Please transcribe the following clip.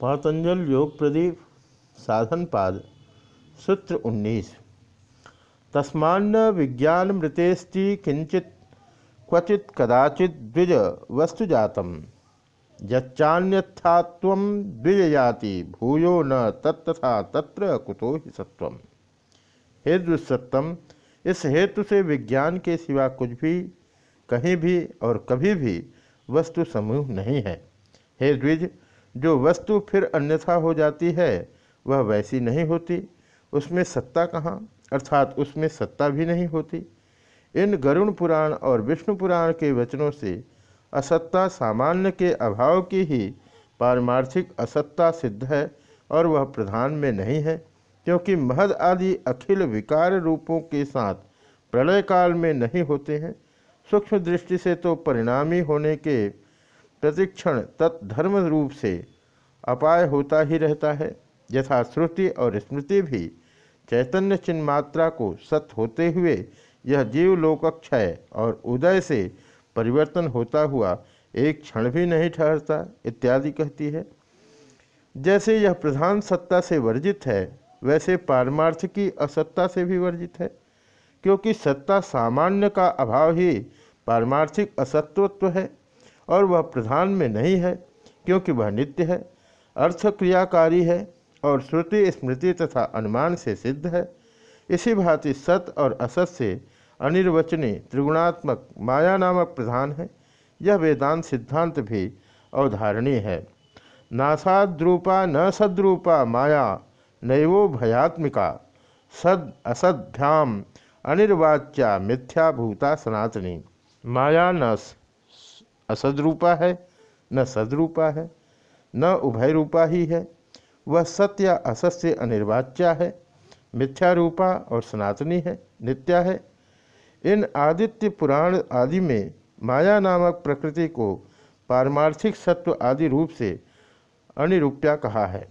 पातंजल योग प्रदीप, साधन पाद, सूत्र 19 तस्मान्न विज्ञान मृतेस्ति किंचित क्वचित कदाचित द्विज वस्तु जातम। यच्चान्यथात्व द्विज जाति भूयो न तत्तथा तत्र कुतो ही सत्वम हे दुस्सत्तम, इस हेतु से विज्ञान के सिवा कुछ भी, कहीं भी और कभी भी वस्तु समूह नहीं है। हे द्विज जो वस्तु फिर अन्यथा हो जाती है, वह वैसी नहीं होती। उसमें सत्ता कहाँ? अर्थात उसमें सत्ता भी नहीं होती। इन गरुण पुराण और विष्णु पुराण के वचनों से असत्ता सामान्य के अभाव की ही पारमार्थिक असत्ता सिद्ध है और वह प्रधान में नहीं है, क्योंकि महद आदि अखिल विकार रूपों के साथ प्रलय काल में नहीं होते हैं। सूक्ष्म दृष्टि से तो परिणामी होने के प्रतिक्षण तत्धर्म रूप से अपाय होता ही रहता है। यथा श्रुति और स्मृति भी चैतन्य चिन्ह मात्रा को सत होते हुए यह जीव लोकक्षय और उदय से परिवर्तन होता हुआ एक क्षण भी नहीं ठहरता, इत्यादि कहती है। जैसे यह प्रधान सत्ता से वर्जित है, वैसे पारमार्थ की असत्ता से भी वर्जित है, क्योंकि सत्ता सामान्य का अभाव ही पारमार्थिक असत्वत्व है। और वह प्रधान में नहीं है, क्योंकि वह नित्य है अर्थ क्रियाकारी है और श्रुति, स्मृति तथा अनुमान से सिद्ध है। इसी भांति सत और असत से अनिर्वचनी त्रिगुणात्मक माया नामक प्रधान है। यह वेदांत सिद्धांत भी अवधारणीय है। नासाद्रूपा न सद्रूपा माया नैवो भयात्मिका सद असद्भ्याम अनिर्वाच्या मिथ्याभूता सनातनी। माया न असदरूपा है, न सदरूपा है, न उभय रूपा ही है। वह सत्य असत से अनिर्वाच्या है मिथ्या रूपा और सनातनी है, नित्या है। इन आदित्य पुराण आदि में माया नामक प्रकृति को पारमार्थिक सत्व आदि रूप से अनिरूप्या कहा है।